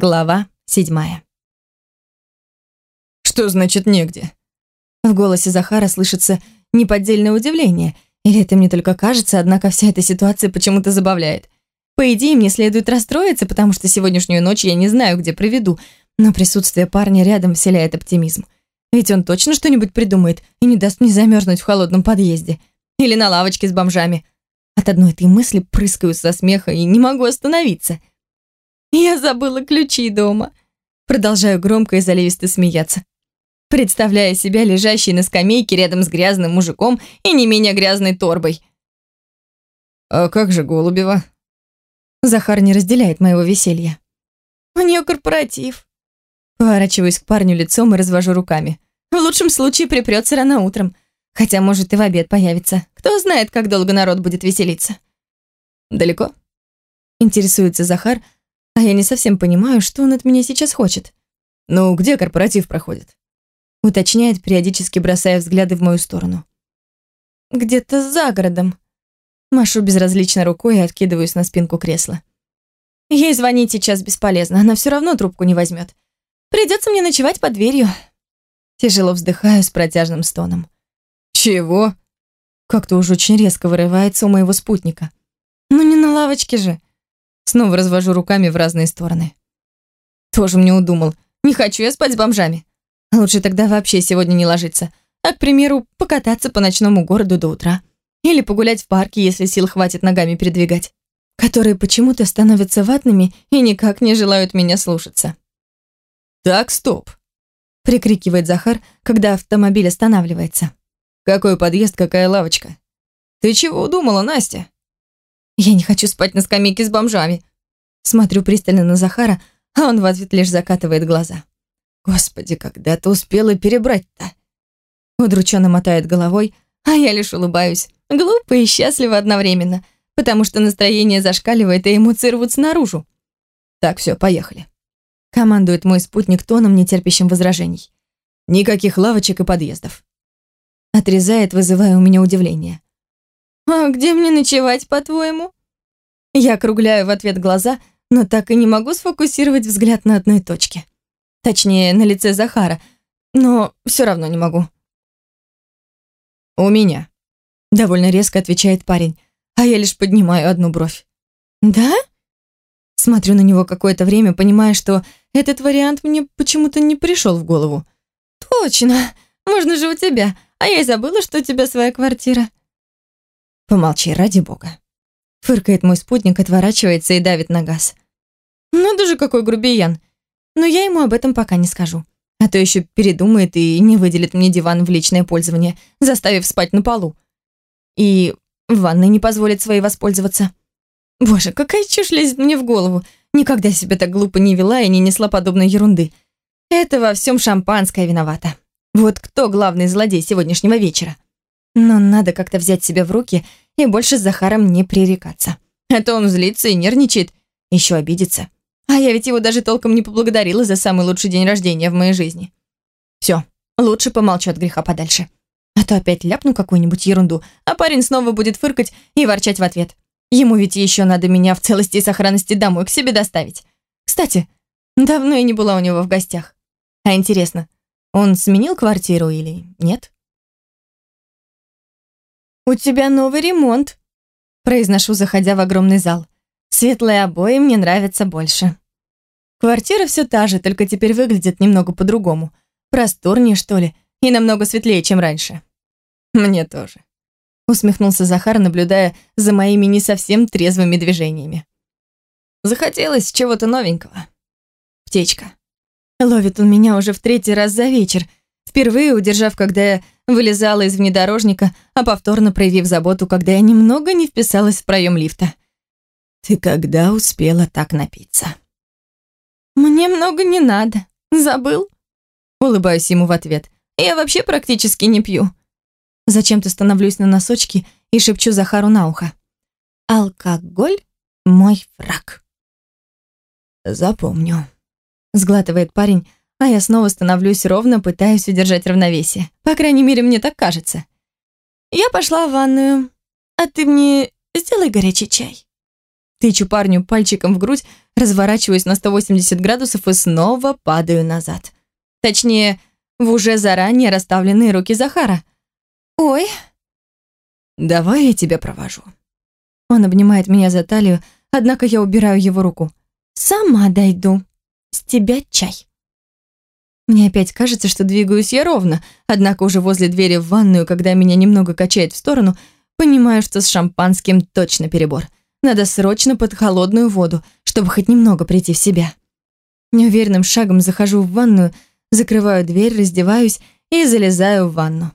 Глава седьмая. «Что значит негде?» В голосе Захара слышится неподдельное удивление. Или это мне только кажется, однако вся эта ситуация почему-то забавляет. По идее, мне следует расстроиться, потому что сегодняшнюю ночь я не знаю, где проведу, но присутствие парня рядом вселяет оптимизм. Ведь он точно что-нибудь придумает и не даст мне замерзнуть в холодном подъезде. Или на лавочке с бомжами. От одной этой мысли прыскаю со смеха и не могу остановиться. Я забыла ключи дома. Продолжаю громко и заливисто смеяться. Представляя себя лежащей на скамейке рядом с грязным мужиком и не менее грязной торбой. «А как же Голубева?» Захар не разделяет моего веселья. «У нее корпоратив». Поворачиваюсь к парню лицом и развожу руками. В лучшем случае припрется рано утром. Хотя, может, и в обед появится. Кто знает, как долго народ будет веселиться. «Далеко?» Интересуется Захар, а я не совсем понимаю, что он от меня сейчас хочет. «Ну, где корпоратив проходит?» Уточняет, периодически бросая взгляды в мою сторону. «Где-то за городом». Машу безразлично рукой и откидываюсь на спинку кресла. Ей звонить сейчас бесполезно, она все равно трубку не возьмет. Придется мне ночевать под дверью. Тяжело вздыхаю с протяжным стоном. «Чего?» Как-то уж очень резко вырывается у моего спутника. «Ну не на лавочке же». Снова развожу руками в разные стороны. Тоже мне удумал. Не хочу я спать с бомжами. Лучше тогда вообще сегодня не ложиться. А, к примеру, покататься по ночному городу до утра. Или погулять в парке, если сил хватит ногами передвигать. Которые почему-то становятся ватными и никак не желают меня слушаться. «Так, стоп!» — прикрикивает Захар, когда автомобиль останавливается. «Какой подъезд, какая лавочка? Ты чего удумала, Настя?» Я не хочу спать на скамейке с бомжами. Смотрю пристально на Захара, а он в ответ лишь закатывает глаза. Господи, когда ты успела перебрать-то? Удрученно мотает головой, а я лишь улыбаюсь. Глупо и счастливо одновременно, потому что настроение зашкаливает, и эмоции рвутся наружу. Так, все, поехали. Командует мой спутник тоном, нетерпящим возражений. Никаких лавочек и подъездов. Отрезает, вызывая у меня удивление. «А где мне ночевать, по-твоему?» Я округляю в ответ глаза, но так и не могу сфокусировать взгляд на одной точке. Точнее, на лице Захара, но все равно не могу. «У меня», — довольно резко отвечает парень, а я лишь поднимаю одну бровь. «Да?» Смотрю на него какое-то время, понимая, что этот вариант мне почему-то не пришел в голову. «Точно! Можно же у тебя, а я и забыла, что у тебя своя квартира». Помолчи, ради бога. Фыркает мой спутник, отворачивается и давит на газ. Ну даже какой грубиян. Но я ему об этом пока не скажу. А то еще передумает и не выделит мне диван в личное пользование, заставив спать на полу. И в ванной не позволит своей воспользоваться. Боже, какая чушь лезет мне в голову. Никогда себя так глупо не вела и не несла подобной ерунды. Это во всем шампанское виновата. Вот кто главный злодей сегодняшнего вечера? Но надо как-то взять себя в руки и больше с Захаром не пререкаться. А то он злится и нервничает, еще обидится. А я ведь его даже толком не поблагодарила за самый лучший день рождения в моей жизни. Все, лучше помолчу от греха подальше. А то опять ляпну какую-нибудь ерунду, а парень снова будет фыркать и ворчать в ответ. Ему ведь еще надо меня в целости и сохранности домой к себе доставить. Кстати, давно я не была у него в гостях. А интересно, он сменил квартиру или нет? «У тебя новый ремонт», – произношу, заходя в огромный зал. «Светлые обои мне нравятся больше». Квартира все та же, только теперь выглядит немного по-другому. Просторнее, что ли, и намного светлее, чем раньше. «Мне тоже», – усмехнулся Захар, наблюдая за моими не совсем трезвыми движениями. «Захотелось чего-то новенького». Птечка. Ловит он меня уже в третий раз за вечер, впервые удержав, когда я Вылезала из внедорожника, а повторно проявив заботу, когда я немного не вписалась в проем лифта. «Ты когда успела так напиться?» «Мне много не надо. Забыл?» Улыбаюсь ему в ответ. «Я вообще практически не пью». Зачем-то становлюсь на носочки и шепчу Захару на ухо. «Алкоголь — мой враг». «Запомню», — сглатывает парень, а я снова становлюсь ровно, пытаюсь удержать равновесие. По крайней мере, мне так кажется. Я пошла в ванную. А ты мне сделай горячий чай. Тычу парню пальчиком в грудь, разворачиваюсь на 180 градусов и снова падаю назад. Точнее, в уже заранее расставленные руки Захара. «Ой!» «Давай я тебя провожу». Он обнимает меня за талию, однако я убираю его руку. «Сама дойду. С тебя чай». Мне опять кажется, что двигаюсь я ровно, однако уже возле двери в ванную, когда меня немного качает в сторону, понимаю, что с шампанским точно перебор. Надо срочно под холодную воду, чтобы хоть немного прийти в себя. Неуверенным шагом захожу в ванную, закрываю дверь, раздеваюсь и залезаю в ванну.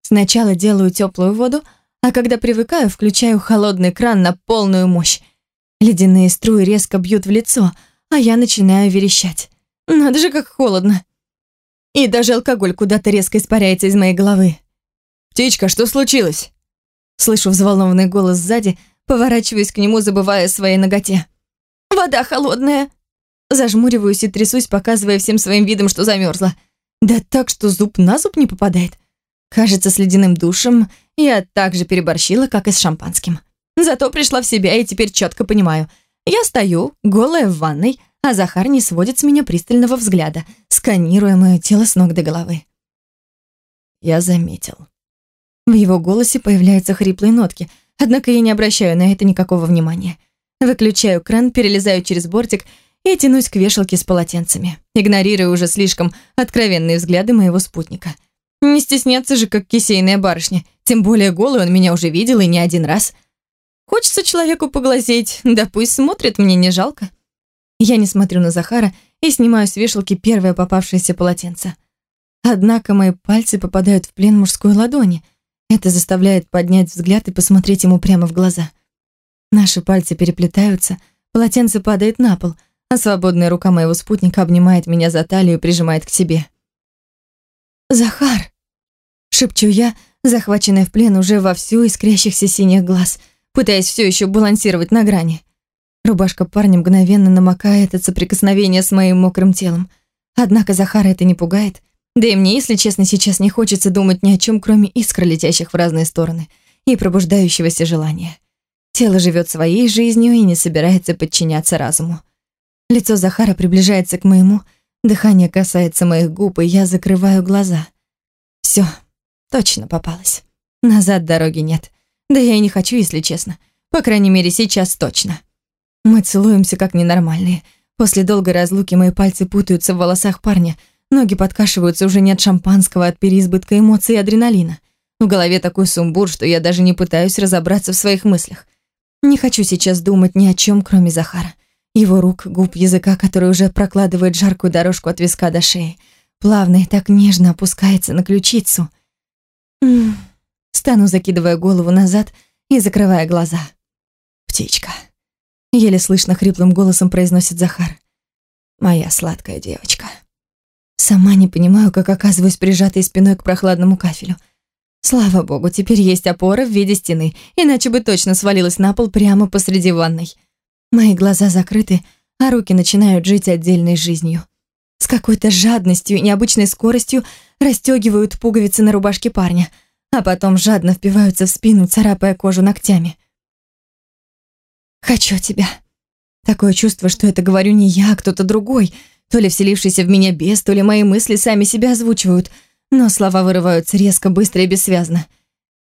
Сначала делаю теплую воду, а когда привыкаю, включаю холодный кран на полную мощь. Ледяные струи резко бьют в лицо, а я начинаю верещать. Надо же, как холодно. И даже алкоголь куда-то резко испаряется из моей головы. «Птичка, что случилось?» Слышу взволнованный голос сзади, поворачиваюсь к нему, забывая о своей ноготе. «Вода холодная!» Зажмуриваюсь и трясусь, показывая всем своим видом, что замерзла. Да так, что зуб на зуб не попадает. Кажется, с ледяным душем я так же переборщила, как и с шампанским. Зато пришла в себя и теперь четко понимаю. Я стою, голая в ванной, а Захар не сводит с меня пристального взгляда, сканируя мое тело с ног до головы. Я заметил. В его голосе появляются хриплые нотки, однако я не обращаю на это никакого внимания. Выключаю кран, перелезаю через бортик и тянусь к вешалке с полотенцами, игнорируя уже слишком откровенные взгляды моего спутника. Не стесняться же, как кисейная барышня, тем более голый он меня уже видел и не один раз. Хочется человеку поглазеть, да пусть смотрит, мне не жалко. Я не смотрю на Захара и снимаю с вешалки первое попавшееся полотенце. Однако мои пальцы попадают в плен мужской ладони. Это заставляет поднять взгляд и посмотреть ему прямо в глаза. Наши пальцы переплетаются, полотенце падает на пол, а свободная рука моего спутника обнимает меня за талию и прижимает к себе. «Захар!» — шепчу я, захваченная в плен уже во всю искрящихся синих глаз, пытаясь все еще балансировать на грани. Рубашка парня мгновенно намокает от соприкосновения с моим мокрым телом. Однако Захара это не пугает. Да и мне, если честно, сейчас не хочется думать ни о чем, кроме искр, летящих в разные стороны, и пробуждающегося желания. Тело живет своей жизнью и не собирается подчиняться разуму. Лицо Захара приближается к моему, дыхание касается моих губ, и я закрываю глаза. Все, точно попалась. Назад дороги нет. Да я и не хочу, если честно. По крайней мере, сейчас точно. Мы целуемся как ненормальные. После долгой разлуки мои пальцы путаются в волосах парня, ноги подкашиваются уже не от шампанского, а от переизбытка эмоций и адреналина. В голове такой сумбур, что я даже не пытаюсь разобраться в своих мыслях. Не хочу сейчас думать ни о чем, кроме Захара. Его рук, губ, языка, который уже прокладывает жаркую дорожку от виска до шеи. Плавно и так нежно опускается на ключицу. Стану, закидывая голову назад и закрывая глаза. «Птичка», Еле слышно хриплым голосом произносит Захар. «Моя сладкая девочка». Сама не понимаю, как оказываюсь прижатой спиной к прохладному кафелю. Слава богу, теперь есть опора в виде стены, иначе бы точно свалилась на пол прямо посреди ванной. Мои глаза закрыты, а руки начинают жить отдельной жизнью. С какой-то жадностью и необычной скоростью расстегивают пуговицы на рубашке парня, а потом жадно впиваются в спину, царапая кожу ногтями. Хочу тебя. Такое чувство, что это говорю не я, а кто-то другой, то ли вселившийся в меня бес, то ли мои мысли сами себя озвучивают, но слова вырываются резко, быстро и бессвязно.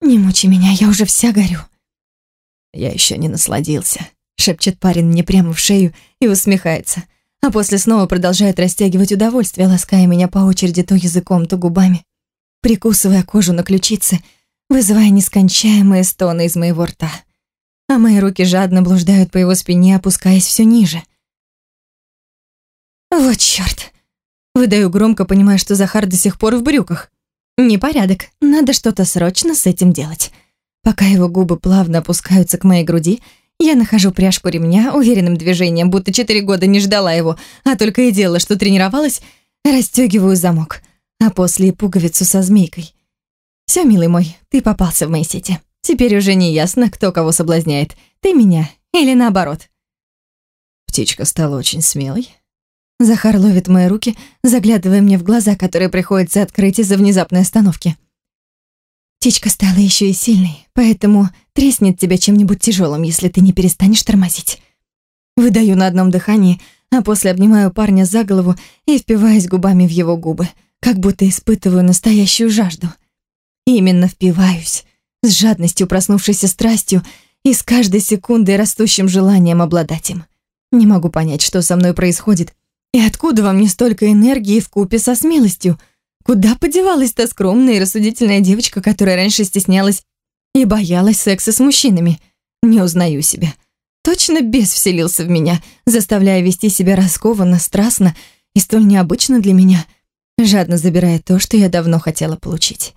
«Не мучи меня, я уже вся горю». «Я еще не насладился», — шепчет парень мне прямо в шею и усмехается, а после снова продолжает растягивать удовольствие, лаская меня по очереди то языком, то губами, прикусывая кожу на ключице, вызывая нескончаемые стоны из моего рта а мои руки жадно блуждают по его спине, опускаясь все ниже. Вот чёрт. Выдаю громко, понимая, что Захар до сих пор в брюках. Непорядок, надо что-то срочно с этим делать. Пока его губы плавно опускаются к моей груди, я нахожу пряжку ремня уверенным движением, будто четыре года не ждала его, а только и делала, что тренировалась, расстегиваю замок, а после и пуговицу со змейкой. Все, милый мой, ты попался в мои сети. Теперь уже не ясно, кто кого соблазняет. Ты меня или наоборот. Птичка стала очень смелой. Захар ловит мои руки, заглядывая мне в глаза, которые приходится открыть из-за внезапной остановки. Птичка стала еще и сильной, поэтому треснет тебя чем-нибудь тяжелым, если ты не перестанешь тормозить. Выдаю на одном дыхании, а после обнимаю парня за голову и впиваюсь губами в его губы, как будто испытываю настоящую жажду. Именно впиваюсь, с жадностью проснувшейся страстью и с каждой секундой растущим желанием обладать им. Не могу понять, что со мной происходит, и откуда во мне столько энергии в купе со смелостью. Куда подевалась та скромная и рассудительная девочка, которая раньше стеснялась и боялась секса с мужчинами? Не узнаю себя. Точно бес вселился в меня, заставляя вести себя раскованно, страстно и столь необычно для меня, жадно забирая то, что я давно хотела получить.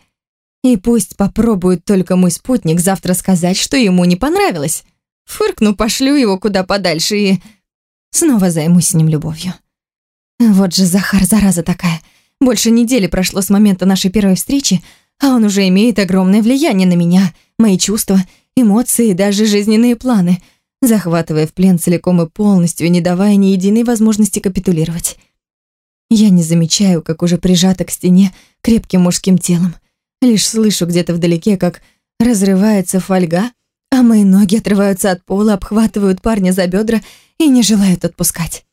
И пусть попробует только мой спутник завтра сказать, что ему не понравилось. Фыркну, пошлю его куда подальше и снова займусь с ним любовью. Вот же Захар, зараза такая. Больше недели прошло с момента нашей первой встречи, а он уже имеет огромное влияние на меня, мои чувства, эмоции и даже жизненные планы — захватывая в плен целиком и полностью, не давая ни единой возможности капитулировать. Я не замечаю, как уже прижата к стене крепким мужским телом. Лишь слышу где-то вдалеке, как разрывается фольга, а мои ноги отрываются от пола, обхватывают парня за бедра и не желают отпускать.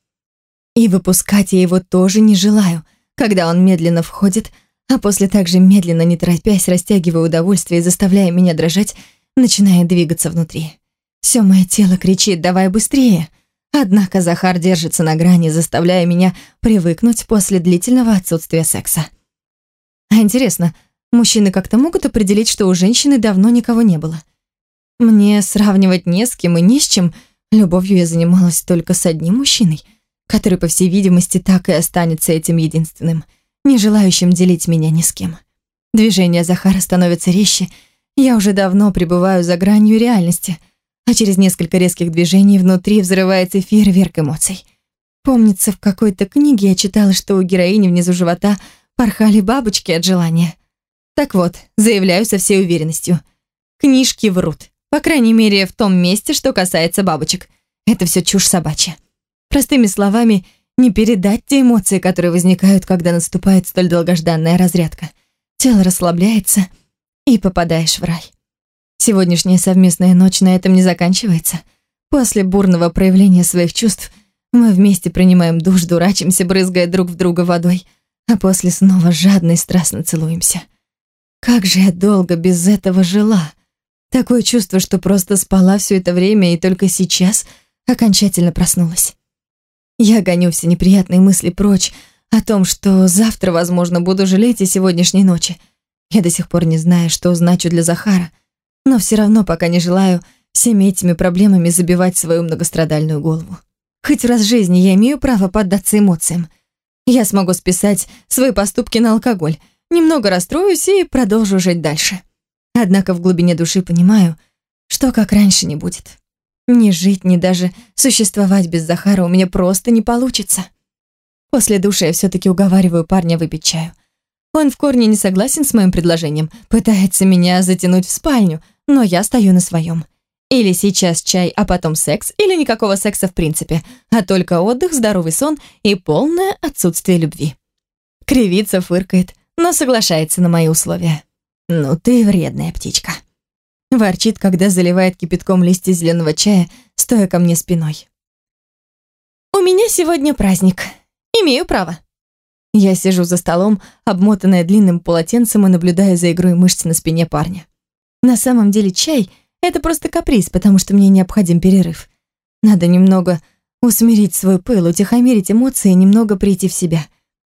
И выпускать я его тоже не желаю, когда он медленно входит, а после также медленно, не торопясь, растягивая удовольствие и заставляя меня дрожать, начинает двигаться внутри. Все мое тело кричит «давай быстрее!» Однако Захар держится на грани, заставляя меня привыкнуть после длительного отсутствия секса. А интересно, мужчины как-то могут определить, что у женщины давно никого не было? Мне сравнивать не с кем и ни с чем. Любовью я занималась только с одним мужчиной, который, по всей видимости, так и останется этим единственным, не желающим делить меня ни с кем. Движения Захара становятся резче, я уже давно пребываю за гранью реальности — а через несколько резких движений внутри взрывается фейерверк эмоций. Помнится, в какой-то книге я читала, что у героини внизу живота порхали бабочки от желания. Так вот, заявляю со всей уверенностью. Книжки врут. По крайней мере, в том месте, что касается бабочек. Это все чушь собачья. Простыми словами, не передать те эмоции, которые возникают, когда наступает столь долгожданная разрядка. Тело расслабляется, и попадаешь в рай. Сегодняшняя совместная ночь на этом не заканчивается. После бурного проявления своих чувств мы вместе принимаем душ, дурачимся, брызгая друг в друга водой, а после снова жадно и страстно целуемся. Как же я долго без этого жила. Такое чувство, что просто спала все это время и только сейчас окончательно проснулась. Я гоню все неприятные мысли прочь о том, что завтра, возможно, буду жалеть о сегодняшней ночи. Я до сих пор не знаю, что значу для Захара — но все равно пока не желаю всеми этими проблемами забивать свою многострадальную голову. Хоть раз в жизни я имею право поддаться эмоциям. Я смогу списать свои поступки на алкоголь, немного расстроюсь и продолжу жить дальше. Однако в глубине души понимаю, что как раньше не будет. Ни жить, ни даже существовать без Захара у меня просто не получится. После душа я все-таки уговариваю парня выпить чаю. Он в корне не согласен с моим предложением, пытается меня затянуть в спальню, но я стою на своем. Или сейчас чай, а потом секс, или никакого секса в принципе, а только отдых, здоровый сон и полное отсутствие любви. Кривица фыркает, но соглашается на мои условия. «Ну ты вредная птичка». Ворчит, когда заливает кипятком листья зеленого чая, стоя ко мне спиной. «У меня сегодня праздник. Имею право». Я сижу за столом, обмотанная длинным полотенцем и наблюдая за игрой мышц на спине парня. На самом деле чай — это просто каприз, потому что мне необходим перерыв. Надо немного усмирить свой пыл, утихомирить эмоции и немного прийти в себя.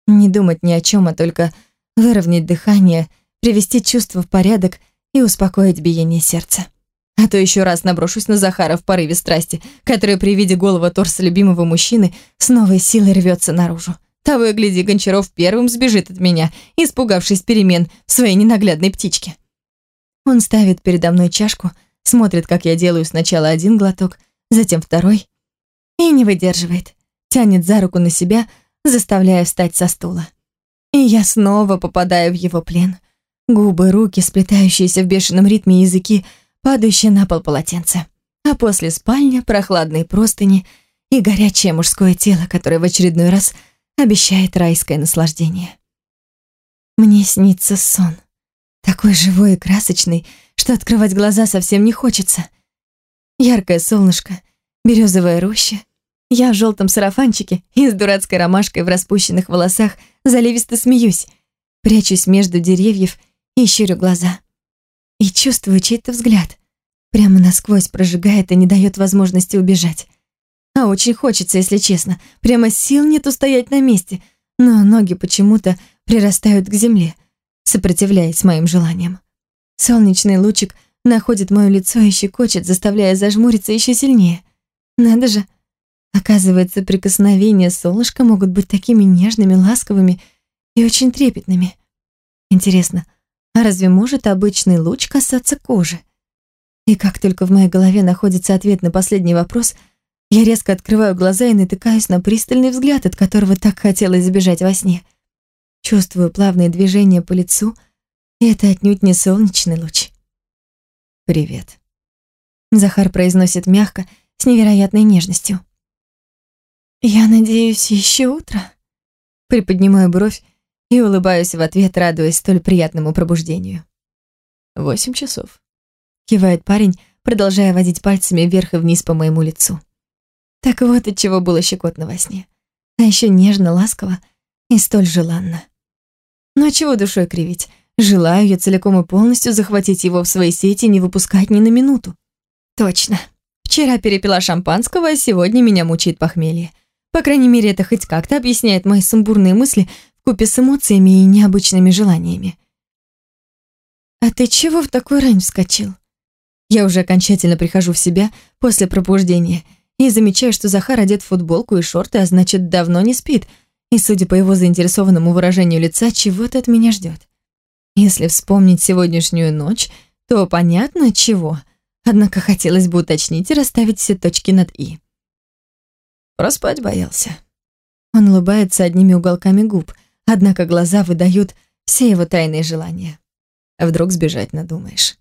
Не думать ни о чем, а только выровнять дыхание, привести чувства в порядок и успокоить биение сердца. А то еще раз наброшусь на Захара в порыве страсти, который при виде голого торса любимого мужчины с новой силой рвется наружу. Того и гляди, Гончаров первым сбежит от меня, испугавшись перемен в своей ненаглядной птичке. Он ставит передо мной чашку, смотрит, как я делаю сначала один глоток, затем второй, и не выдерживает. Тянет за руку на себя, заставляя встать со стула. И я снова попадаю в его плен. Губы, руки, сплетающиеся в бешеном ритме языки, падающие на пол полотенца. А после спальня, прохладные простыни и горячее мужское тело, которое в очередной раз обещает райское наслаждение. Мне снится сон. Такой живой и красочный, что открывать глаза совсем не хочется. Яркое солнышко, березовая роща, Я в желтом сарафанчике и с дурацкой ромашкой в распущенных волосах заливисто смеюсь, прячусь между деревьев и щурю глаза. И чувствую чей-то взгляд. Прямо насквозь прожигает и не дает возможности убежать. А очень хочется, если честно. Прямо сил нет устоять на месте, но ноги почему-то прирастают к земле, сопротивляясь моим желаниям. Солнечный лучик находит мое лицо и щекочет, заставляя зажмуриться еще сильнее. Надо же. Оказывается, прикосновения солнышка могут быть такими нежными, ласковыми и очень трепетными. Интересно, а разве может обычный луч касаться кожи? И как только в моей голове находится ответ на последний вопрос, я резко открываю глаза и натыкаюсь на пристальный взгляд, от которого так хотелось избежать во сне. Чувствую плавные движения по лицу, и это отнюдь не солнечный луч. «Привет», — Захар произносит мягко, с невероятной нежностью. «Я надеюсь, еще утро?» Приподнимаю бровь и улыбаюсь в ответ, радуясь столь приятному пробуждению. «Восемь часов», — кивает парень, продолжая водить пальцами вверх и вниз по моему лицу. Так вот от чего было щекотно во сне. А еще нежно, ласково и столь желанно. Но чего душой кривить? Желаю я целиком и полностью захватить его в свои сети и не выпускать ни на минуту. Точно. Вчера перепила шампанского, а сегодня меня мучает похмелье. По крайней мере, это хоть как-то объясняет мои сумбурные мысли вкупе с эмоциями и необычными желаниями. «А ты чего в такой рань вскочил?» Я уже окончательно прихожу в себя после пробуждения и замечаю, что Захар одет в футболку и шорты, а значит, давно не спит, и, судя по его заинтересованному выражению лица, чего-то от меня ждет. Если вспомнить сегодняшнюю ночь, то понятно, чего. Однако хотелось бы уточнить и расставить все точки над «и». Проспать боялся. Он улыбается одними уголками губ, однако глаза выдают все его тайные желания. А вдруг сбежать надумаешь?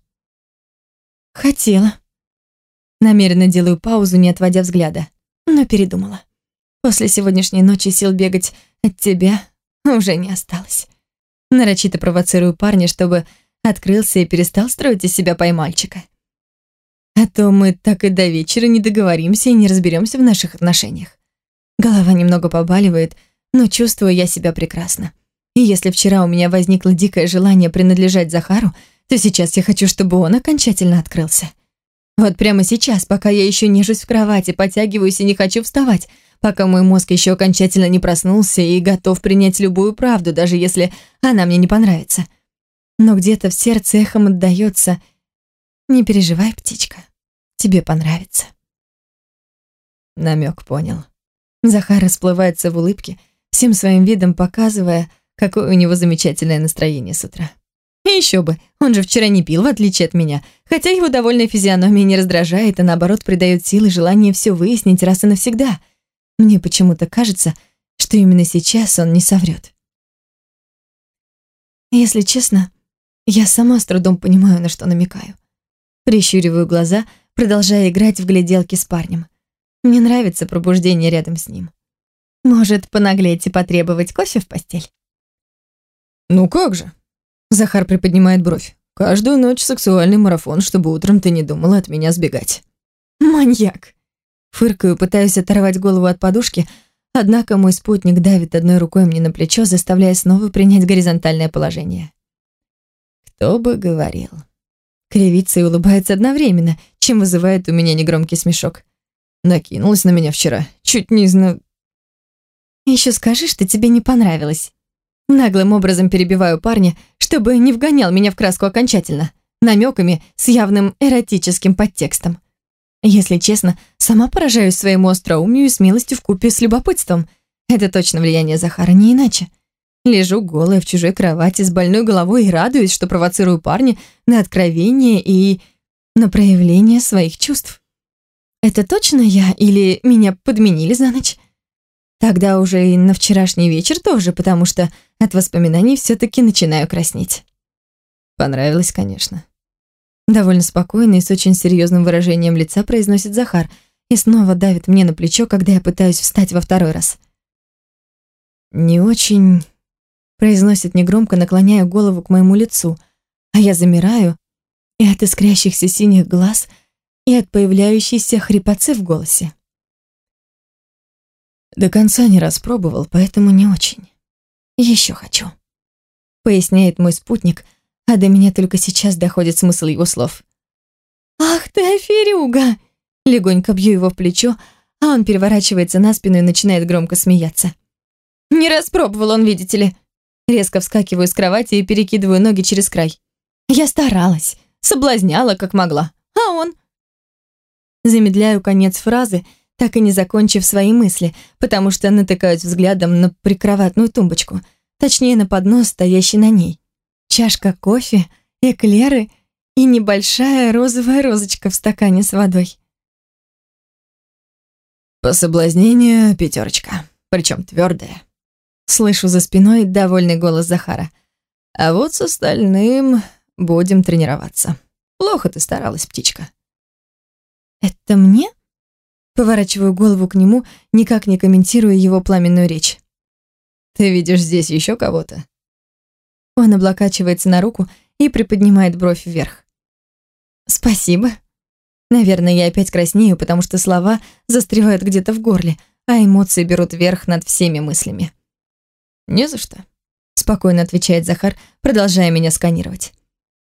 Хотела. Намеренно делаю паузу, не отводя взгляда, но передумала. После сегодняшней ночи сил бегать от тебя уже не осталось. Нарочито провоцирую парня, чтобы открылся и перестал строить из себя поймальчика. А то мы так и до вечера не договоримся и не разберемся в наших отношениях. Голова немного побаливает, но чувствую я себя прекрасно. И если вчера у меня возникло дикое желание принадлежать Захару, то сейчас я хочу, чтобы он окончательно открылся. Вот прямо сейчас, пока я еще нежусь в кровати, подтягиваюсь и не хочу вставать, пока мой мозг еще окончательно не проснулся и готов принять любую правду, даже если она мне не понравится. Но где-то в сердце эхом отдается «Не переживай, птичка, тебе понравится». Намек понял. Захар расплывается в улыбке, всем своим видом показывая, какое у него замечательное настроение с утра. И еще бы, он же вчера не пил, в отличие от меня, хотя его довольная физиономия не раздражает, а наоборот придает силы желание все выяснить раз и навсегда — мне почему-то кажется, что именно сейчас он не соврет. Если честно, я сама с трудом понимаю, на что намекаю. Прищуриваю глаза, продолжая играть в гляделки с парнем. Мне нравится пробуждение рядом с ним. Может, понаглеть и потребовать кофе в постель? «Ну как же?» Захар приподнимает бровь. «Каждую ночь сексуальный марафон, чтобы утром ты не думала от меня сбегать». «Маньяк!» Фыркаю, пытаюсь оторвать голову от подушки, однако мой спутник давит одной рукой мне на плечо, заставляя снова принять горизонтальное положение. Кто бы говорил. Кривится и улыбается одновременно, чем вызывает у меня негромкий смешок. Накинулась на меня вчера, чуть не зна... Еще скажи, что тебе не понравилось. Наглым образом перебиваю парня, чтобы не вгонял меня в краску окончательно, намеками с явным эротическим подтекстом. Если честно, сама поражаюсь своему остроумию и смелостью вкупе с любопытством. Это точно влияние Захара, не иначе. Лежу голая в чужой кровати с больной головой и радуюсь, что провоцирую парня на откровение и на проявление своих чувств. Это точно я или меня подменили за ночь? Тогда уже и на вчерашний вечер тоже, потому что от воспоминаний все-таки начинаю краснеть. Понравилось, конечно. Довольно спокойно и с очень серьезным выражением лица произносит Захар и снова давит мне на плечо, когда я пытаюсь встать во второй раз. «Не очень...» произносит негромко, наклоняя голову к моему лицу, а я замираю и от искрящихся синих глаз, и от появляющейся хрипотцы в голосе. До конца не распробовал, поэтому не очень. Еще хочу. Поясняет мой спутник, а до меня только сейчас доходит смысл его слов. «Ах ты, аферюга!» Легонько бью его в плечо, а он переворачивается на спину и начинает громко смеяться. «Не распробовал он, видите ли». Резко вскакиваю с кровати и перекидываю ноги через край. Я старалась, соблазняла, как могла. А он? Замедляю конец фразы, так и не закончив свои мысли, потому что натыкаюсь взглядом на прикроватную тумбочку, точнее на поднос, стоящий на ней. Чашка кофе, эклеры и небольшая розовая розочка в стакане с водой. По соблазнению пятерочка, причем твердая. Слышу за спиной довольный голос Захара. А вот с остальным будем тренироваться. Плохо ты старалась, птичка. Это мне? Поворачиваю голову к нему, никак не комментируя его пламенную речь. Ты видишь здесь еще кого-то? Он облокачивается на руку и приподнимает бровь вверх. Спасибо. Наверное, я опять краснею, потому что слова застревают где-то в горле, а эмоции берут верх над всеми мыслями. «Не за что», — спокойно отвечает Захар, продолжая меня сканировать.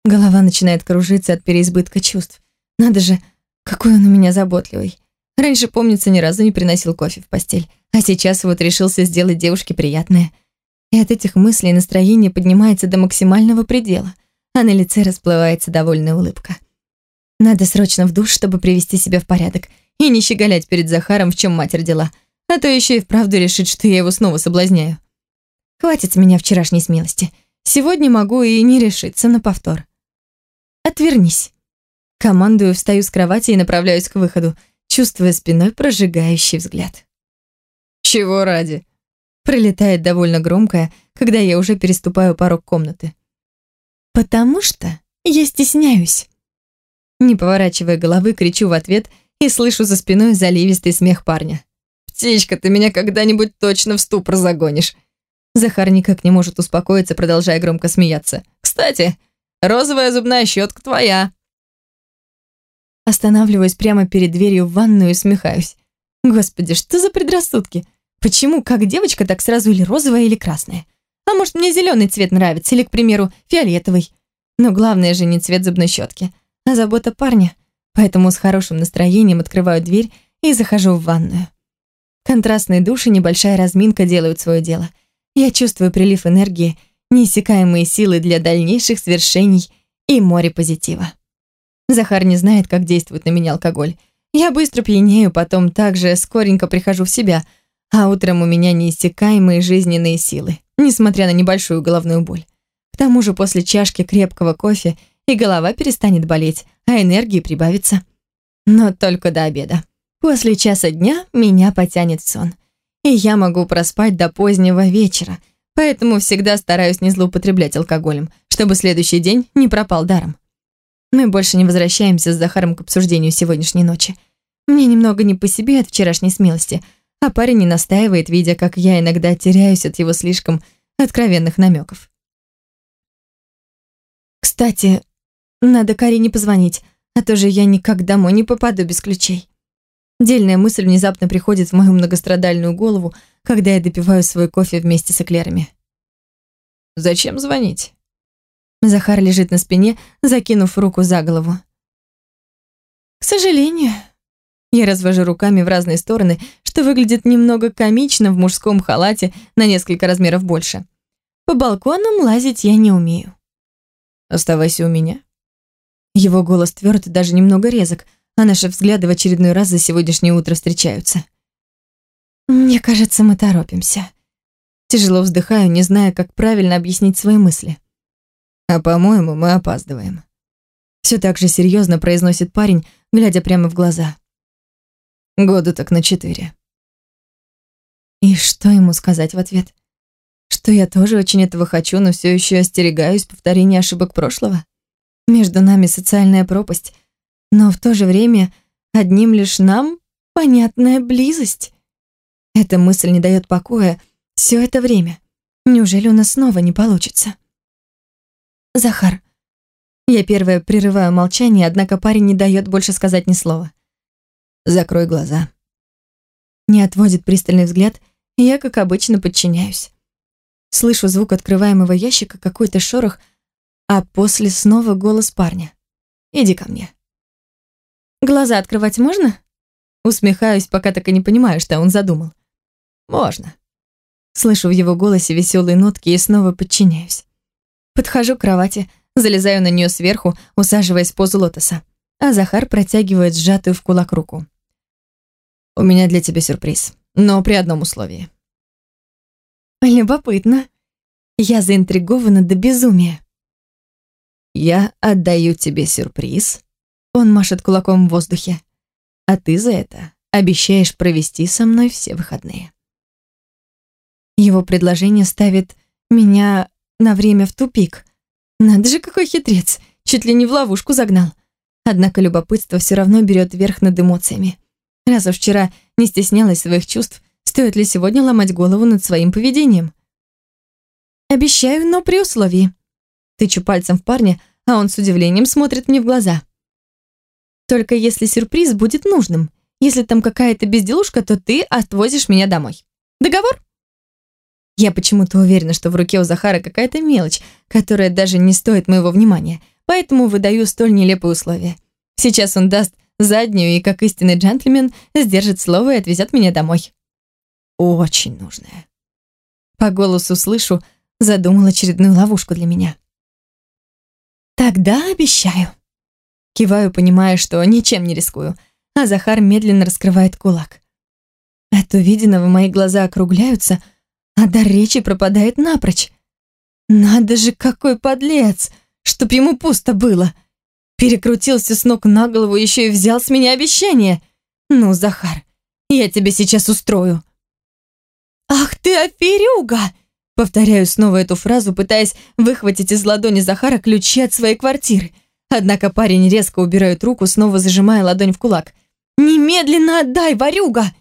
Голова начинает кружиться от переизбытка чувств. Надо же, какой он у меня заботливый. Раньше, помнится, ни разу не приносил кофе в постель, а сейчас вот решился сделать девушке приятное. И от этих мыслей настроение поднимается до максимального предела, а на лице расплывается довольная улыбка. Надо срочно в душ, чтобы привести себя в порядок и не щеголять перед Захаром, в чем мать родила, а то еще и вправду решит, что я его снова соблазняю. Хватит с меня вчерашней смелости. Сегодня могу и не решиться на повтор. Отвернись. Командую, встаю с кровати и направляюсь к выходу, чувствуя спиной прожигающий взгляд. «Чего ради?» Пролетает довольно громкое, когда я уже переступаю порог комнаты. «Потому что я стесняюсь». Не поворачивая головы, кричу в ответ и слышу за спиной заливистый смех парня. «Птичка, ты меня когда-нибудь точно в ступор загонишь!» Захар никак не может успокоиться, продолжая громко смеяться. «Кстати, розовая зубная щетка твоя!» Останавливаюсь прямо перед дверью в ванную и смехаюсь. Господи, что за предрассудки? Почему как девочка, так сразу или розовая, или красная? А может, мне зеленый цвет нравится, или, к примеру, фиолетовый? Но главное же не цвет зубной щетки а забота парня. Поэтому с хорошим настроением открываю дверь и захожу в ванную. Контрастные души, небольшая разминка делают свое дело. Я чувствую прилив энергии, неиссякаемые силы для дальнейших свершений и море позитива. Захар не знает, как действует на меня алкоголь. Я быстро пьянею, потом также скоренько прихожу в себя, а утром у меня неиссякаемые жизненные силы, несмотря на небольшую головную боль. К тому же после чашки крепкого кофе и голова перестанет болеть, а энергии прибавится. Но только до обеда. После часа дня меня потянет сон. И я могу проспать до позднего вечера, поэтому всегда стараюсь не злоупотреблять алкоголем, чтобы следующий день не пропал даром. Мы больше не возвращаемся с Захаром к обсуждению сегодняшней ночи. Мне немного не по себе от вчерашней смелости, а парень не настаивает, видя, как я иногда теряюсь от его слишком откровенных намеков. Кстати, надо Карине позвонить, а то же я никак домой не попаду без ключей. Дельная мысль внезапно приходит в мою многострадальную голову, когда я допиваю свой кофе вместе с эклерами. «Зачем звонить?» Захар лежит на спине, закинув руку за голову. «К сожалению...» Я развожу руками в разные стороны, что выглядит немного комично в мужском халате на несколько размеров больше. По балконам лазить я не умею. «Оставайся у меня», его голос тверд и даже немного резок, а наши взгляды в очередной раз за сегодняшнее утро встречаются. Мне кажется, мы торопимся. Тяжело вздыхаю, не зная, как правильно объяснить свои мысли. А по-моему, мы опаздываем. Все так же серьезно произносит парень, глядя прямо в глаза. Года так на четыре. И что ему сказать в ответ? Что я тоже очень этого хочу, но все еще остерегаюсь повторения ошибок прошлого? Между нами социальная пропасть, но в то же время одним лишь нам понятная близость. Эта мысль не дает покоя все это время. Неужели у нас снова не получится? Захар. Я первая прерываю молчание, однако парень не дает больше сказать ни слова. Закрой глаза. Не отводит пристальный взгляд, и я, как обычно, подчиняюсь. Слышу звук открываемого ящика, какой-то шорох, а после снова голос парня. «Иди ко мне». «Глаза открывать можно?» Усмехаюсь, пока так и не понимаю, что он задумал. «Можно». Слышу в его голосе веселые нотки и снова подчиняюсь. Подхожу к кровати, залезаю на нее сверху, усаживаясь в позу лотоса, а Захар протягивает сжатую в кулак руку. «У меня для тебя сюрприз, но при одном условии». Любопытно. Я заинтригована до безумия. Я отдаю тебе сюрприз. Он машет кулаком в воздухе. А ты за это обещаешь провести со мной все выходные. Его предложение ставит меня на время в тупик. Надо же, какой хитрец, чуть ли не в ловушку загнал. Однако любопытство все равно берет верх над эмоциями. Раз вчера не стеснялась своих чувств, стоит ли сегодня ломать голову над своим поведением? Обещаю, но при условии. Тычу пальцем в парня, а он с удивлением смотрит мне в глаза. Только если сюрприз будет нужным. Если там какая-то безделушка, то ты отвозишь меня домой. Договор? Я почему-то уверена, что в руке у Захара какая-то мелочь, которая даже не стоит моего внимания, поэтому выдаю столь нелепые условия. Сейчас он даст заднюю и, как истинный джентльмен, сдержит слово и отвезет меня домой. Очень нужное. По голосу слышу, задумал очередную ловушку для меня. Тогда обещаю. Киваю, понимая, что ничем не рискую, а Захар медленно раскрывает кулак. От увиденного мои глаза округляются, а дар речи пропадает напрочь. Надо же, какой подлец, чтоб ему пусто было. Перекрутился с ног на голову, еще и взял с меня обещание. Ну, Захар, я тебе сейчас устрою. Ах ты аферюга! Повторяю снова эту фразу, пытаясь выхватить из ладони Захара ключи от своей квартиры. Однако парень резко убирает руку, снова зажимая ладонь в кулак. «Немедленно отдай, ворюга!»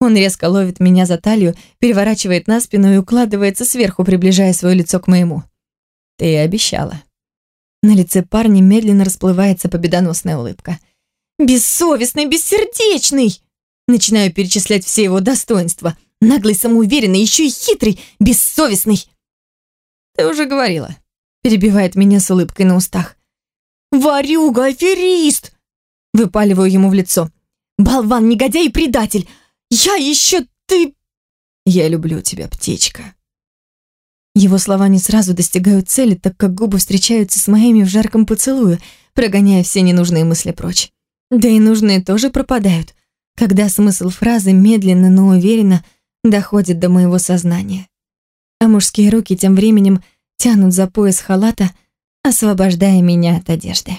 Он резко ловит меня за талию, переворачивает на спину и укладывается сверху, приближая свое лицо к моему. «Ты обещала». На лице парня медленно расплывается победоносная улыбка. «Бессовестный, бессердечный!» Начинаю перечислять все его достоинства. Наглый, самоуверенный, еще и хитрый, бессовестный. «Ты уже говорила», — перебивает меня с улыбкой на устах. «Варюга, аферист!» Выпаливаю ему в лицо. «Болван, негодяй и предатель! Я еще ты...» «Я люблю тебя, птичка». Его слова не сразу достигают цели, так как губы встречаются с моими в жарком поцелуе, прогоняя все ненужные мысли прочь. Да и нужные тоже пропадают, когда смысл фразы медленно, но уверенно доходит до моего сознания. А мужские руки тем временем тянут за пояс халата, освобождая меня от одежды.